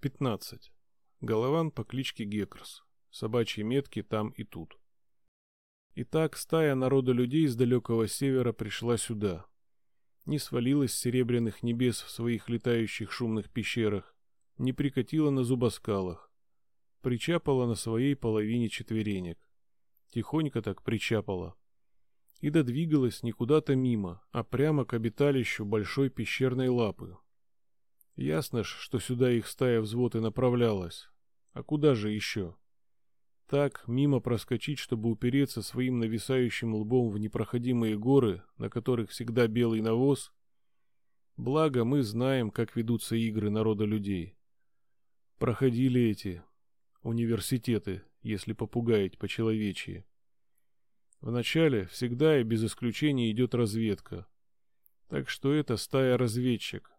15. Голован по кличке Гекрс. Собачьи метки там и тут. Итак, стая народа людей с далекого севера пришла сюда. Не свалилась с серебряных небес в своих летающих шумных пещерах, не прикатила на зубоскалах, причапала на своей половине четверенек. Тихонько так причапала. И додвигалась не куда-то мимо, а прямо к обиталищу большой пещерной лапы, Ясно ж, что сюда их стая взвод и направлялась. А куда же еще? Так, мимо проскочить, чтобы упереться своим нависающим лбом в непроходимые горы, на которых всегда белый навоз? Благо, мы знаем, как ведутся игры народа людей. Проходили эти университеты, если попугаять по-человечьи. Вначале всегда и без исключения идет разведка. Так что это стая разведчик,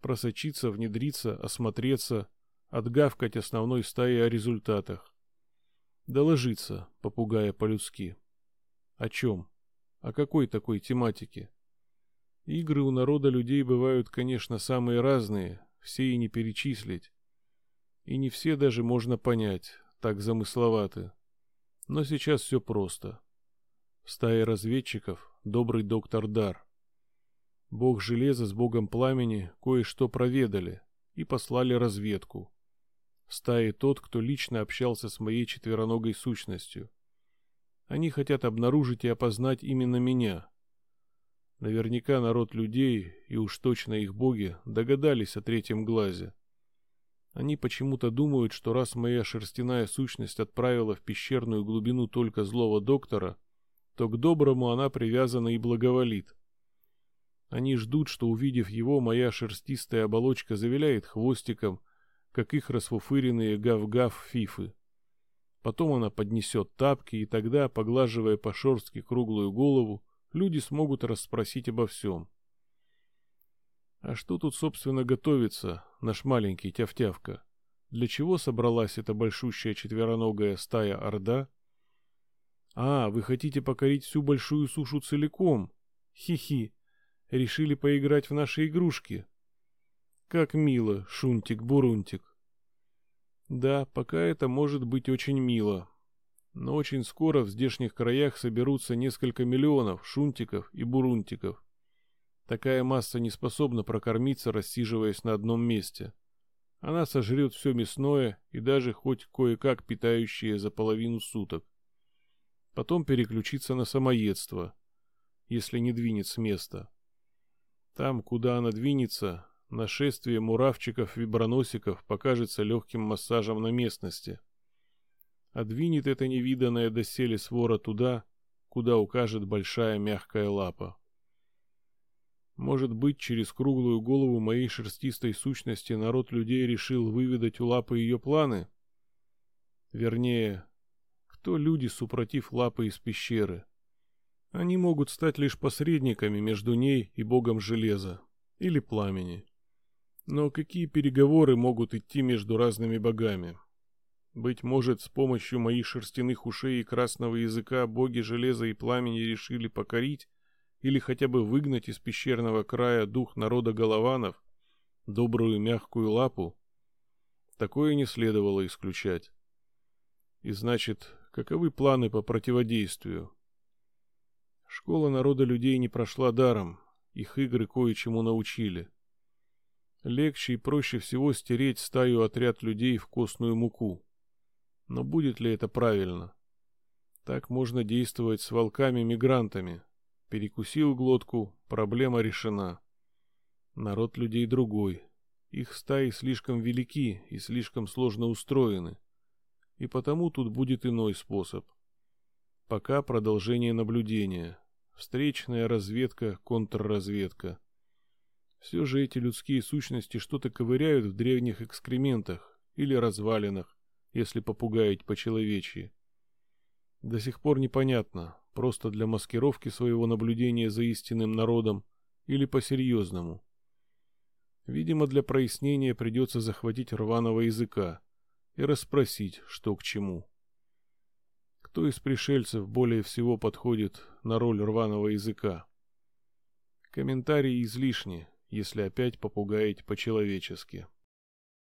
просочиться, внедриться, осмотреться, отгавкать основной стаи о результатах. Доложиться, попугая по-людски. О чем? О какой такой тематике? Игры у народа людей бывают, конечно, самые разные, все и не перечислить. И не все даже можно понять, так замысловаты. Но сейчас все просто. В стае разведчиков добрый доктор Дар. Бог железа с богом пламени кое-что проведали и послали разведку. В стае тот, кто лично общался с моей четвероногой сущностью. Они хотят обнаружить и опознать именно меня. Наверняка народ людей, и уж точно их боги, догадались о третьем глазе. Они почему-то думают, что раз моя шерстяная сущность отправила в пещерную глубину только злого доктора, то к доброму она привязана и благоволит. Они ждут, что, увидев его, моя шерстистая оболочка завиляет хвостиком, как их расфуфыренные гав-гав фифы. Потом она поднесет тапки, и тогда, поглаживая по-шорстки круглую голову, люди смогут расспросить обо всем. А что тут, собственно, готовится, наш маленький тявтявка? Для чего собралась эта большущая четвероногая стая Орда? А, вы хотите покорить всю большую сушу целиком? Хи-хи. Решили поиграть в наши игрушки. Как мило, Шунтик-Бурунтик. Да, пока это может быть очень мило. Но очень скоро в здешних краях соберутся несколько миллионов шунтиков и бурунтиков. Такая масса не способна прокормиться, рассиживаясь на одном месте. Она сожрет все мясное и даже хоть кое-как питающее за половину суток. Потом переключится на самоедство, если не двинет с места. Там, куда она двинется, нашествие муравчиков-виброносиков покажется легким массажем на местности. А двинет эта невиданная доселе свора туда, куда укажет большая мягкая лапа. Может быть, через круглую голову моей шерстистой сущности народ людей решил выведать у лапы ее планы? Вернее, кто люди, супротив лапы из пещеры? Они могут стать лишь посредниками между ней и богом железа или пламени. Но какие переговоры могут идти между разными богами? Быть может, с помощью моих шерстяных ушей и красного языка боги железа и пламени решили покорить или хотя бы выгнать из пещерного края дух народа голованов, добрую мягкую лапу? Такое не следовало исключать. И значит, каковы планы по противодействию? Школа народа людей не прошла даром, их игры кое-чему научили. Легче и проще всего стереть стаю отряд людей в костную муку. Но будет ли это правильно? Так можно действовать с волками-мигрантами. Перекусил глотку, проблема решена. Народ людей другой. Их стаи слишком велики и слишком сложно устроены. И потому тут будет иной способ. Пока продолжение наблюдения. Встречная разведка, контрразведка. Все же эти людские сущности что-то ковыряют в древних экскрементах или развалинах, если попугаять по-человечьи. До сих пор непонятно, просто для маскировки своего наблюдения за истинным народом или по-серьезному. Видимо, для прояснения придется захватить рваного языка и расспросить, что к чему. Кто из пришельцев более всего подходит на роль рваного языка? Комментарии излишни, если опять попугаить по-человечески.